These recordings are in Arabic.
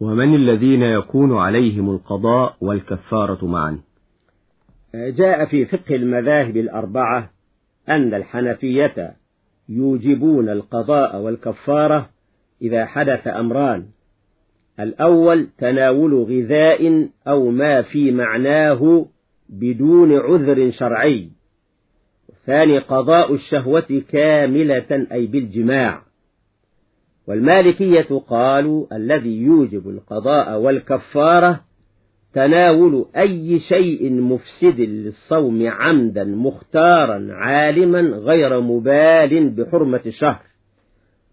ومن الذين يكون عليهم القضاء والكفارة معا. جاء في فقه المذاهب الأربعة أن الحنفية يوجبون القضاء والكفارة إذا حدث أمران. الأول تناول غذاء أو ما في معناه بدون عذر شرعي. الثاني قضاء الشهوة كاملة أي بالجماع. والمالكية قالوا الذي يوجب القضاء والكفارة تناول أي شيء مفسد للصوم عمدا مختارا عالما غير مبال بحرمة الشهر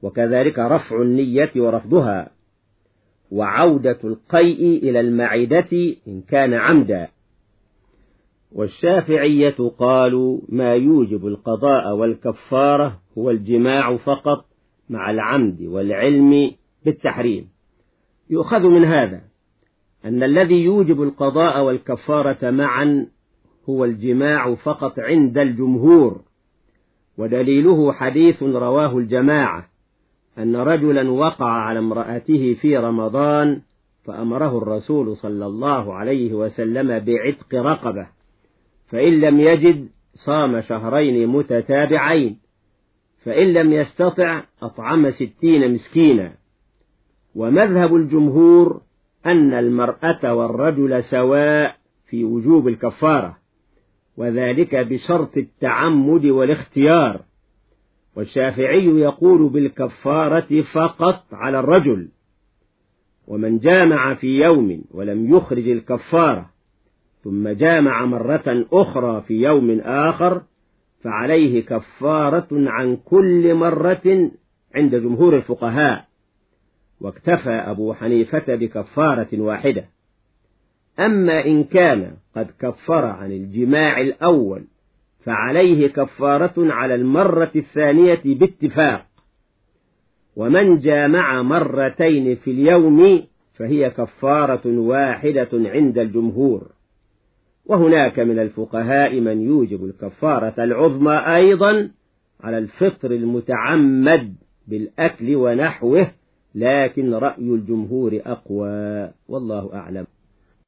وكذلك رفع النية ورفضها وعودة القيء إلى المعدة إن كان عمدا. والشافعية قالوا ما يوجب القضاء والكفارة هو الجماع فقط مع العمد والعلم بالتحريم. يؤخذ من هذا أن الذي يوجب القضاء والكفارة معا هو الجماع فقط عند الجمهور ودليله حديث رواه الجماعة أن رجلا وقع على امرأته في رمضان فأمره الرسول صلى الله عليه وسلم بعتق رقبة فإن لم يجد صام شهرين متتابعين. فإن لم يستطع أطعم ستين مسكينا. ومذهب الجمهور أن المرأة والرجل سواء في وجوب الكفارة وذلك بشرط التعمد والاختيار. والشافعي يقول بالكفارة فقط على الرجل. ومن جامع في يوم ولم يخرج الكفارة ثم جامع مرة أخرى في يوم آخر فعليه كفارة عن كل مرة عند جمهور الفقهاء. واكتفى أبو حنيفة بكفارة واحدة. أما إن كان قد كفر عن الجماع الأول فعليه كفارة على المرة الثانية باتفاق. ومن جامع مرتين في اليوم فهي كفارة واحدة عند الجمهور. وهناك من الفقهاء من يوجب الكفارة العظمى أيضا على الفطر المتعمد بالأكل ونحوه لكن رأي الجمهور أقوى والله أعلم.